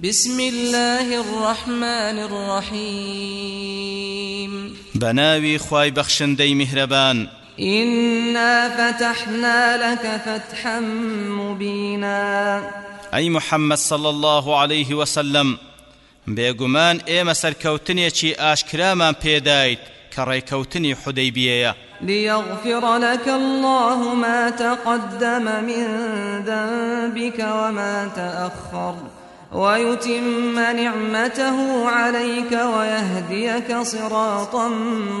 بسم الله الرحمن الرحيم. بناوي خواي بخشندي مهربان إنا فتحنا لك فتحا مبينا. أي محمد صلى الله عليه وسلم بێگومان ئێمە سەرکەوتنێکی ئاشکرامان پێدایت کە ڕێکەوتنی حودەیبیەیە ليغفر لك الله ما تقدم من ذنبك وما تأخر. ويتم نعمته عليك ويهديك صراطا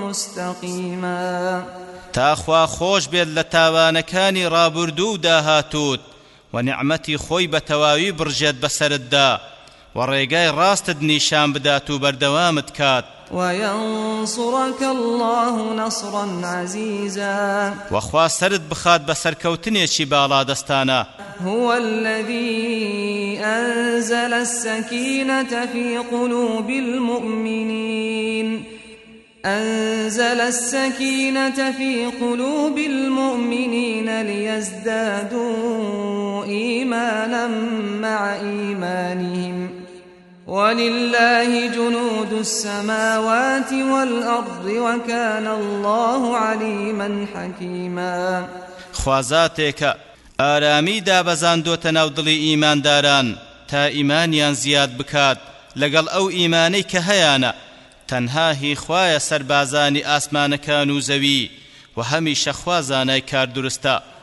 مستقيما. تاخوا خۆش بێت لە تاوانەکانی ڕابردوو و داهاتوت و نعمەتی خۆی بە تەواوی بڕژێت بەسەرتدا و ڕێگای ڕاستت نیشان بدات و بەردەوامت کات وينصرك الله نصرا عزيزا. وخوا سرد بخات بسركوتنيشي بالا دستانا هو الذي أنزل السكينة في قلوب المؤمنين. أنزل السكينة في قلوب المؤمنين ليزدادوا إيمانا مع إيمانهم. ولله جنود السماوات والأرض وكان الله عليما حكيما. خوازاتێکە. ئارامی دابەزاندۆتە ناو دڵی ئیمانداران تا ئیمانیان زیاد بکات. لەگەڵ ئەو ئیمانەی کە هەیانە تەنها هی خوایە سەربازانی ئاسمانەکان و زەوی و هەمیشە خوا زانای کار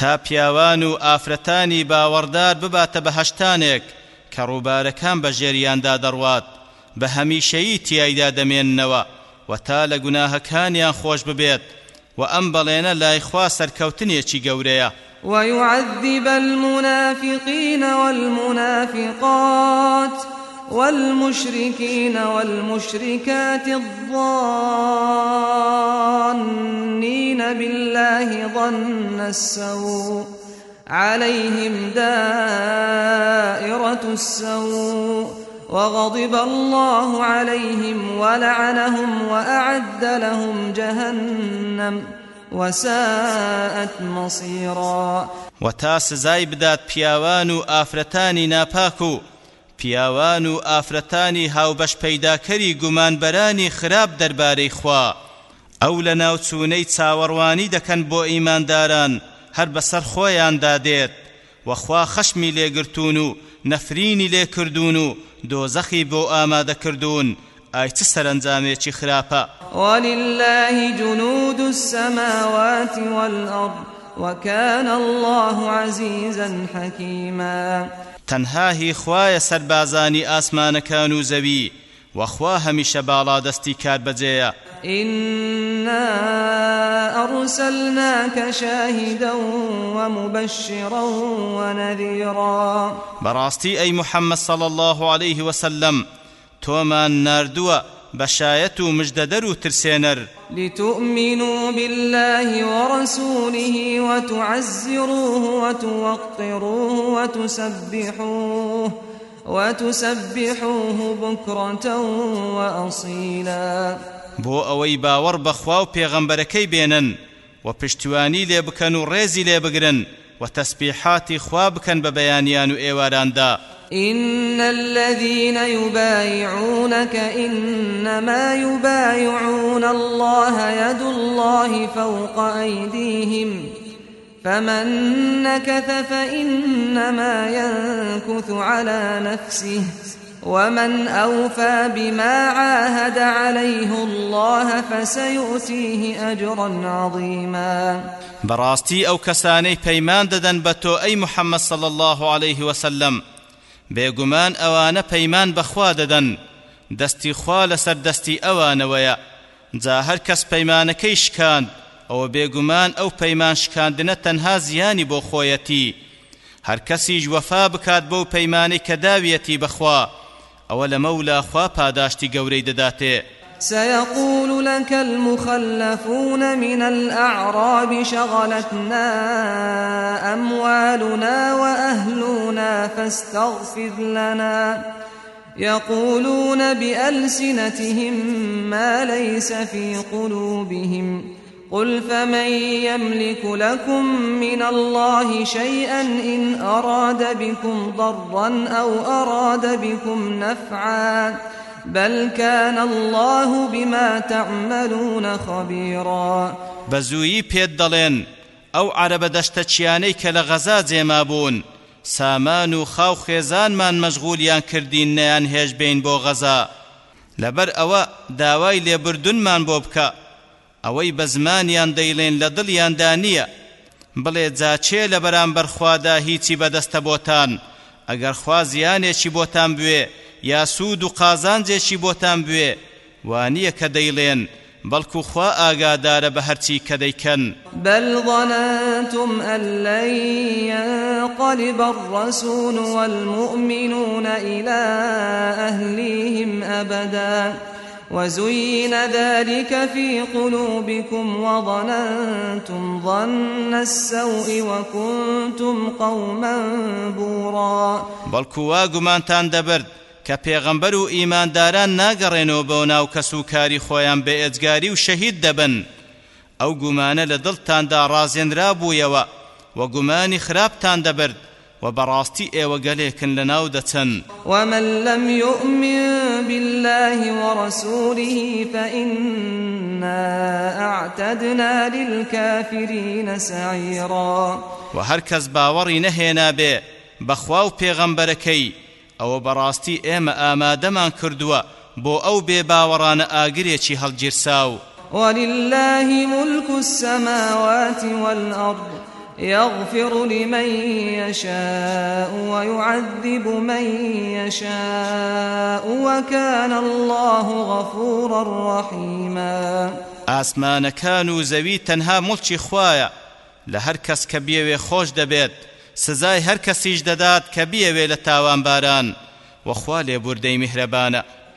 تا پیاوان و ئافرەتانی باوەڕدار بباتە بەهشتانێک کە ڕووبارەکان بە ژێریاندا دەڕوات بە هەمیشەیی تیایدا دەمێننەوە و تا لە گوناهەکانیان خۆش ببێت و ئەم بەڵێنە لای خوا سەرکەوتنێکی گەورەیە. ويعذب المنافقين والمنافقات والمشركين والمشركات الظانين بالله ظن السوء عليهم دائرة السوء وغضب الله عليهم ولعنهم وأعد لهم جهنم وساءت مصيرا. وتاس زايبدات بياوان آفرتاني ناپاكو پیاوان و ئافرەتانی هاوبەش پەیداکەری گومانبەرانی خراپ دەربارەی خوا. ئەو لە ناوچوونەی چاوەڕوانی دەکەن بۆ ئیمانداران هەر بەسەر خۆیاندا دێت وەخوا خەشمی لێگرتون و نەفرینی لێکردوون و دۆزەخی بۆ ئامادەکردوون ئای چ سەرنجامێکی خراپە؟ ولله جنود السماوات والأرض وكان الله عزيزا حكيما. تەنها هی خوایە سەربازانی ئاسمانەکان و زەوی وەخوا هەمیشە باڵا دەستی کار بەجێیە إنا أرسلناك شاهدا ومبشرا ونذيرا. براستي أي محمد صلى الله عليه وسلم تومان بشاية مجددر ترسينر لتؤمنوا بالله ورسوله وتعزروه وتوقروه وتسبحوه وتسبحوه بكرة وأصيلا. بو أوي باور بخوا و پێغەمبەرەکەی بێنن و پشتیوانی لێ بکەن و ڕێزی لێ بگرن و تەسبیحاتی خوا بکەن بە بەیانیان و ئێواراندا إن الذين يبايعونك إنما يبايعون الله يد الله فوق أيديهم. فمن نكث فإنما ينكث على نفسه. ومن أوفى بما عاهد عليه الله فسيؤتيه أجرا عظيما. براستي أو كساني پەیمان دەدەن بە تۆ ئەی محەممەد صلى الله عليه وسلم. بێگومان ئەوانە پەیمان بەخوا دەدەن دەستی خوا لەسەر دەستی ئەوانەوەیە جا هەر کەس پەیمانەکەی شکاند ئەوە بێگومان ئەو پەیمان شکاندنە تەنها زیانی بۆ خۆیەتی هەر کەسیش وەفا بکات بەو پەیمانەی کە داویەتی بەخوا ئەوە لە مەولا خوا پاداشتی گەورەی دەداتێ. سيقول لك المخلفون من الأعراب شغلتنا أموالنا وأهلنا فاستغفر لنا. يقولون بألسنتهم ما ليس في قلوبهم. قل فمن يملك لكم من الله شيئا إن أراد بكم ضرا أو أراد بكم نفعا بل كان الله بما تعملون خبيرا عربە دەشتە چیانەی کە لە غەزا جێما بوون سامان و خاو خێزانمان مەشغولیان کردین نەیان هێش بین بۆ غەزا. لەبەر ئەوە داوای لێبردونمان بۆ بکە. ئەوەی بە زمانیان دەیڵێن لە دڵیاندا نییە. بڵێ جاچێ لە بەرامبەر خوادا هیچی بەدەستە بۆتان. ئەگەر خوا زیانێکی بۆتان بوێ یا سوود و قازانجێکی بۆتان بوێ وانییە کە دەیڵێن بەڵکو خوا ئاگادارە بە هەرچی کە دەیکەن. بل ظننتم أن لن ينقلب الرسول والمؤمنون إلى أهليهم أبداً وزين ذلك في قلوبكم وظننتم ظن السوء وكنتم قوما بورا. بەڵکو وا گومانتان دەبرد کە پێغەمبەر و ئیمانداران ناگەڕێنەوە بەو ناو کەس و کاری خۆیان بێ ئێجگاری و شەهید دەبن. ئەو گومانە لە دڵتاندا ڕازێنرا بوویەوە و گومانی خراپتان دەبرد وبراستي اي وقاليكن لناو دتن ومن لم يؤمن بالله ورسوله فإنا أعتدنا للكافرين سعيرا. وهركز باوري نهينا به بخواو پیغمبركي أو براستي ايما آمادمان كردوا بو أو بي باوران آگريچي هالجرساو ولله ملك السماوات والأرض يغفر لمن يشاء ويعذب من يشاء وكان الله غفورا رحيما. آسمان كانوا زوي تنها ملچی خوایە. لە هەر کەس کە بیەوێ خۆش دەبێت سزای هەر کەسیش دەدات باران وەخوا لێ بوردەی میهرەبانە.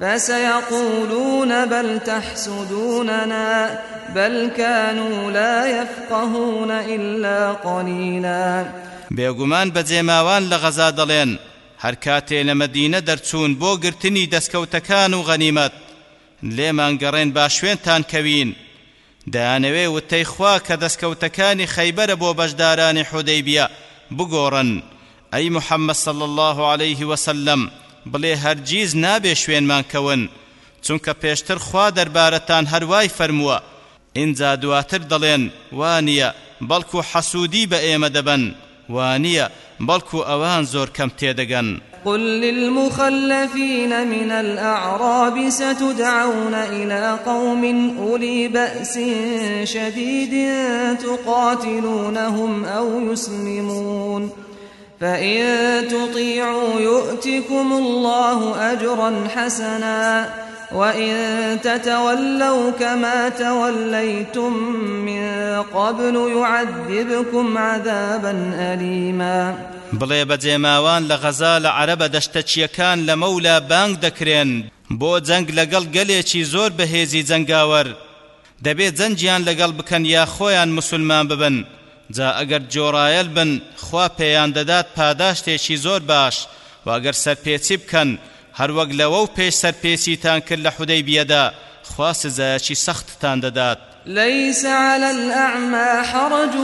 فسيقولون بل تحسدوننا بل كانوا لا يفقهون إلا قليلا. بێگومان بەجێماوان لە غەزا دەڵێن هەر کاتێ لە مەدینە دەرچوون بۆ گرتنی دەستکەوتەکان و غەنیمەت. لێمان گەڕێن با شوێنتان کەوین. دەیانەوێ وتەی خوا کە دەستکەوتەکانی خەیبەرە بۆ صلى الله عليه وسلم بڵێ هەرگیز نابێ شوێنمان کەون چونکە پێشتر خوا دەربارەتان هەروای فەرمووە. ئینجا دواتر دەڵێن وانییە بەڵکو حەسوودی بە ئێمە دەبن وانییە بەڵکو ئەوان زۆر کەم تێدەگەن. قل للمخلفين من الأعراب ستدعون إلى قوم أولي بأس شديد تقاتلونهم أو يسلمون. فإن تطيعوا يؤتكم الله أجرا حسنا وإن تتولوا كما توليتم من قبل يعذبكم عذابا أليما. بڵێ بەجێماوان لە غەزا لە عەرەبە دەشتەچیەکان لە مەولا بانگ دەکرێن بۆ جەنگ لەگەڵ گەلێکی زۆر بەهێزی جەنگاوەر. دەبێت جەنجیان لەگەڵ بکەن یا خۆیان مسلمان ببن. جا ئەگەر جۆڕایەل بن خوا پێیان دەدات پاداشتێکی زۆر باش. و ئەگەر سەرپێچی بکەن هەروەک لەوە و پێش سەرپێچیتان کرد لە حودەی بیەدا خوا سزایەکی سەختتان دەدات. ليس على الأعمى حرج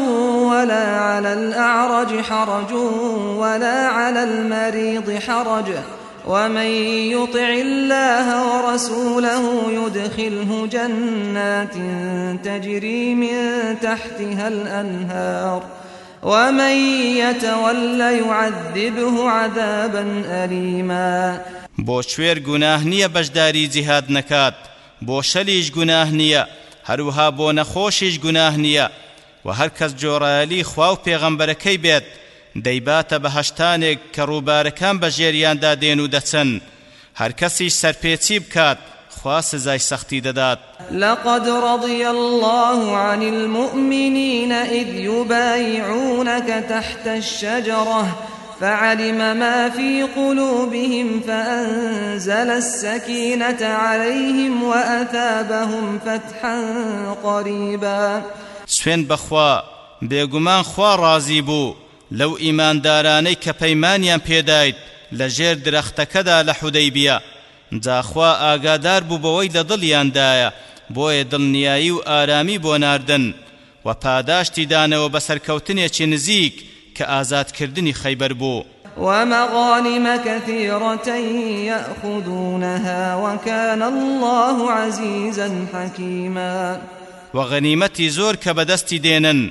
ولا على الأعرج حرج ولا على المريض حرج. ومن يطع الله ورسوله يدخله جنات تجري من تحتها الأنهار. ومن يتول يعذبه عذابا أليما. بۆ شوێر گوناه نییە بەشداری جیهاد نەکات بۆ شەلیش گوناه نییە هەروها بۆ نەخۆشیش گوناه نییە و هەر کەس جۆڕایەلی خوا و پێغەمبەرەکەی دەیباتە بەهەشتانێک کە ڕووبارەکان بە ژێریاندا دێن و دەچن هەر کەسیش سەرپێچی بکات خوا سزای سەختی دەدات. لقد رضي الله عن المؤمنين إذ يبايعونك تحت الشجرة فعلم ما في قلوبهم فأنزل السكينة عليهم وأثابهم فتحا قريبا. سوێن بەخوا بێگومان خوا ڕازی بوو. لو ایمان دارانی که پیمانیان پیدایت لجر درختکدا لحدیبیه جا خوا آگادار بو بوی لدلیان دایا بۆیە دڵنیایی و ئارامی بۆ ناردن و پاداشتی دانەوە بە سەرکەوتنێکی نزیک کە ئازادکردنی خەیبەر بوو. ومغانم كثيرة يأخذونها وكان الله عزيزا حكيما. وغنيمتي زور كبدستي دينن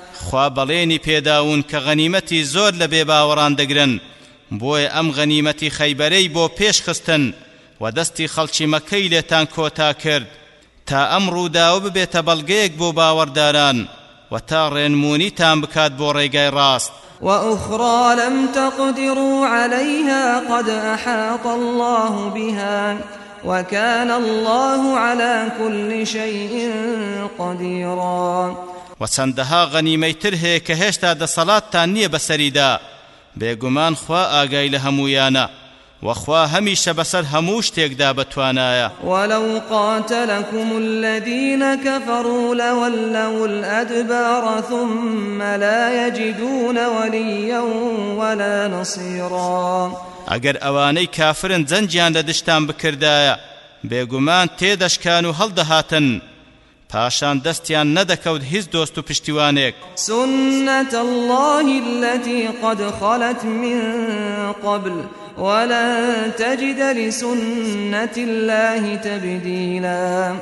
خوا بەڵێنی پێداون کە غەنیمەتی زۆر لە بێباوەڕان دەگرن. بۆیە ئەم غەنیمەتی خەیبەرەی بۆ پێش خستن و دەستی خەڵکی مەکەی لێتان کۆتا کرد. تا ئەم ڕووداوە ببێتە بەڵگەیەک بۆ باوەڕداران و تا ڕێنمونیتان بکات بۆ ڕێگای ڕاست. وأخرى لم تقدروا عليها قد أحاط الله بها وكان الله على كل شيء قديرا. وچەندەها غەنیمەی تر هەیە کە هێشتا دەسەڵاتتان نییە بەسەریدا بێگومان خوا ئاگای لە هەمویانە وخوا هەمیشە بەسەر هەموو شتێکدا بەتوانایە ولو قاتلكم الذين كفروا لولوا الأدبار ثم لا يجدون وليا ولا نصيرا ئەگەر ئەوانەی کافرن جەنجیان لە دشتان بکردایە بێگومان تێدەشکان و هەڵدەهاتن پاشان دەستیان نەدەکەوت هیچ دۆست و پشتیوانێک. سنة الله التي قد خلت من قبل ولن تجد لسنة الله تبديلا.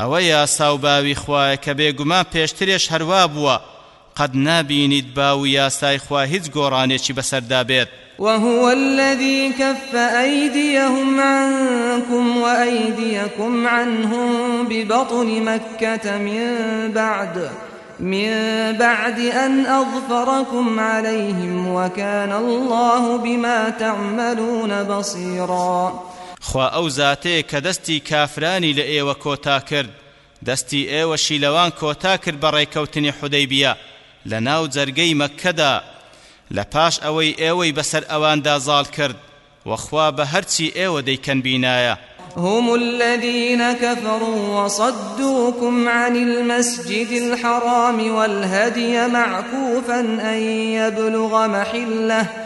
ئەوە یاسا و باوی خوایە کە بێگومان پێشترێش هەروا بووە. قد نابینیت باو یاسای خوا هیچ گۆڕانێکی بەسەردا بێت. وهو الذي كف أيديهم عنكم وأيديكم عنهم ببطن مكة من بعد من بعد أن أظفركم عليهم وكان الله بما تعملون بصيرا. خوا زاتەیە کە دەستی کافرانی لە ئێوە کۆتا کرد. دەستی ئێوە شیلەوان کۆتا کرد بە ڕێکەوتنی حودەیبیە لە ناو جەرگەی مەککەدا لە پاش ئەوەی ئێوەی بەسەر ئەواندا زاڵ کرد وەخوا بە هەرچی ئێوە دەیکەن بینایە. هم الذين كفروا وصدوكم عن المسجد الحرام والهدي معكوفا أن يبلغ محله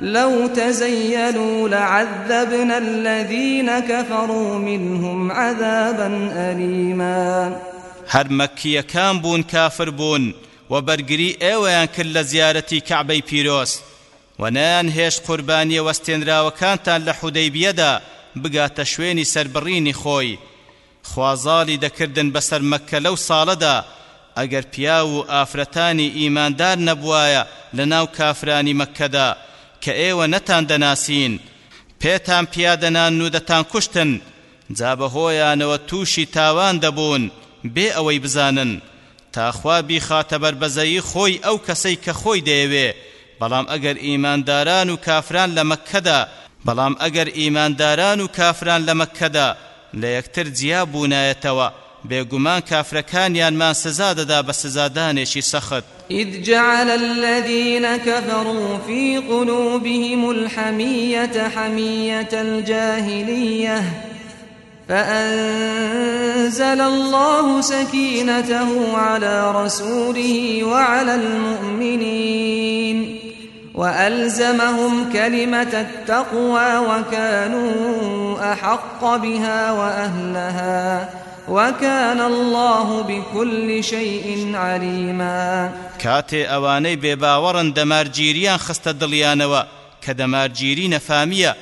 لو تزيلوا لعذبنا الذين كفروا منهم عذابا أليما. هەر مەکیەکان بوون کافر بوون و بەرگری ئێوەیان کرد لە زیارەتی کەعبەی پیرۆست و نەیان هێش قوربانیە وەستێنراوەکانتان لە حودەیبیەدا بگاتە شوێنی سربڕینی خۆی. خوازاڵی دەکردن بەسەر مەککە لەو ساڵەدا ئەگەر پیا و ئافرەتانی ئیماندار نەبوایە لە ناو کافرانی مەککەدا کە ئێوە نەتان دەناسین پێتان پیادەنان و دەتان کوشتن جا بەهۆیانەوە تووشی تاوان دەبوون بێ ئەوەی بزانن. تاخوا بیخاتە بەربەزەیی خۆی ئەو کەسەی کە خۆی دەیەوێ بەڵام ئەگەر ئیمانداران و کافران لە مەککەدا بەڵام ئەگەر ئیمانداران و کافران لە مەککەدا لە یەکتر جیا بوونایەتەوە بێگومان کافرەکانیانمان سزا دەدا بە سزادانێکی سەخت. إذ جعل الذين كفروا في قلوبهم الحمية حمية الجاهلية فأنزل الله سكينته على رسوله وعلى المؤمنين وألزمهم كلمة التقوى وكانوا أحق بها وأهلها. وكان الله بكل شيء عليما. كاتي اواني بێباوەڕن دەمارگیریان خستە دڵیانەوە کە دەمارگیری نەفامیە.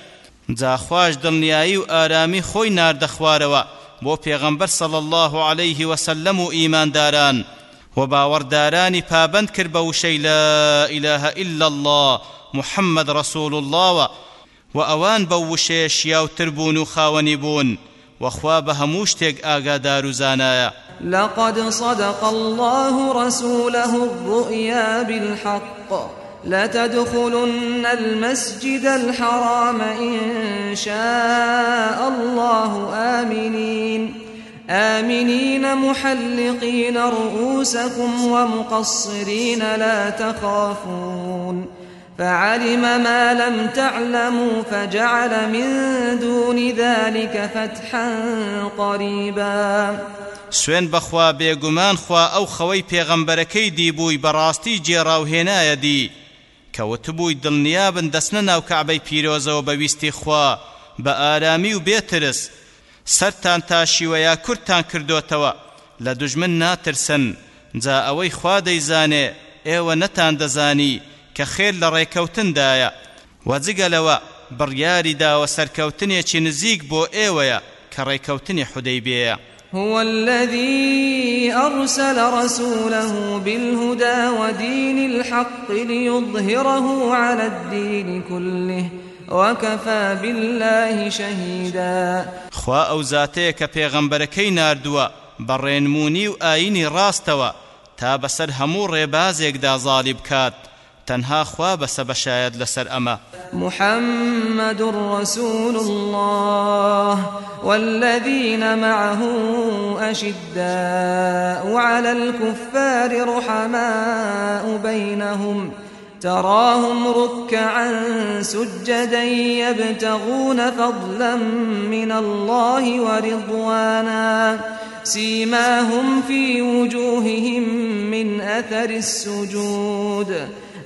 جاخواش دڵنیایی و ئارامی خۆی ناردەخوارەوە بۆ پێغەمبەر صڵ الله عليه وسلم و ئیمانداران. و باوەڕدارانی پابند کرد لا إله إلا الله محمد رسول الله و ئەوان بە وشەیە شیاوتر بوون و خاوەنی بوون. وخوا بهموش هەموو ئاگادار زانایە لقد صدق الله رسوله الرؤيا بالحق. لتدخلن المسجد الحرام إن شاء الله آمنين. آمنين محلقين رؤوسكم ومقصرين لا تخافون. فعلم ما لم تعلموا فجعل من دون ذلك فتحا قريبا. سوێن بەخوا بێگومان خوا ئەو خەوەی پێغەمبەرەکەی دیبووی بەڕاستی جێڕاوهێنایە دی کەوتبووی دڵنیابن دەستنە ناو کەعبەی پیرۆزەوە بەویستی خوا بە ئارامی و بێترس. سەرتان تاشیوە یا کورتان کردوتەوە لە دوژمن ناترسن. جا ئەوەی خوا دەیزانێ ئێوە نەتان دەزانی. کە خێر لە ڕێکەوتندایە وەجگەلەوە بڕیاری داوە سەرکەوتنێکی نزیک بۆ ئێوەیە کە ڕێکەوتنی هو الذي أرسل رسوله بالهدى ودين الحق ليظهره على الدين كله وكفى بالله شهيدا. خوا ئەو زاتەیە کە پێغەمبەرەکەی ناردووە بەڕێنمونی و ئاینی ڕاستەوە تا بەسەر هەموو ڕێبازێکدا زاڵی تنها خوا بشايد لسر أما محمد رسول الله والذين معه أشداء على الكفار رحماء بينهم. تراهم ركعا سجدا يبتغون فضلا من الله ورضوانا. سيماهم في وجوههم من أثر السجود.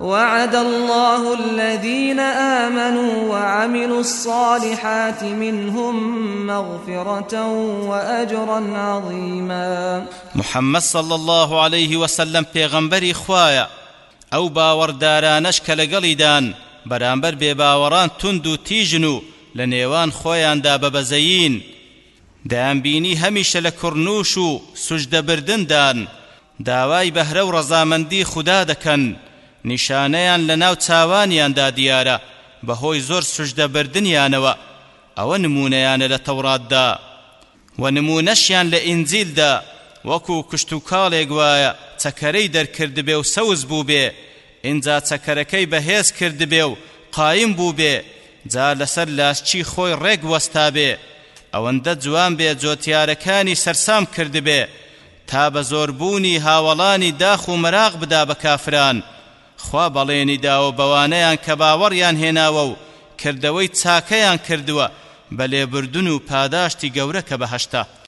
وعد الله الذين آمنوا وعملوا الصالحات منهم مغفرة وأجرا عظيما. محمد صلى الله عليه وسلم پیغمبری خوایا أو باوەڕدارانەش کە لەگەڵیدان بەرامبەر بێباوەڕان تند و تیژن و لە نێوان خۆیاندا بەبەزەین دایانبینی هەمیشە لە کوڕنووش و سوژدەبردندان داوای بەهرە و ڕەزامەندی خوددا نیشانەیان لە ناو چاوانیاندا دیارە بەهۆی زۆر سوژدەبردنیانەوە. ئەوە نمونەیانە لە تەوراتدا و نمونەشیان لە ئینجیلدا. وەکو کشت و کاڵێک وایە چەکەرەی دەرکردبێ و سەوز بوو بێ ئینجا چەکەرەکەی بەهێز کردبێ و قایم بوو بێ جا لەسەر لاسچی خۆی ڕێک وەستا بێ ئەوەندە جوان بێ جۆتیارەکانی سەرسام کردبێ. تا بە زۆربوونی هاوڵانی داخ و مەراغ بدا بە کافران. خوا بەڵێنی داوە بەوانەیان کە باوەڕیان هێناوە و کردەوەی چاکەیان کردووە بە لێبردن و پاداشتی گەورە کە بەهەشتا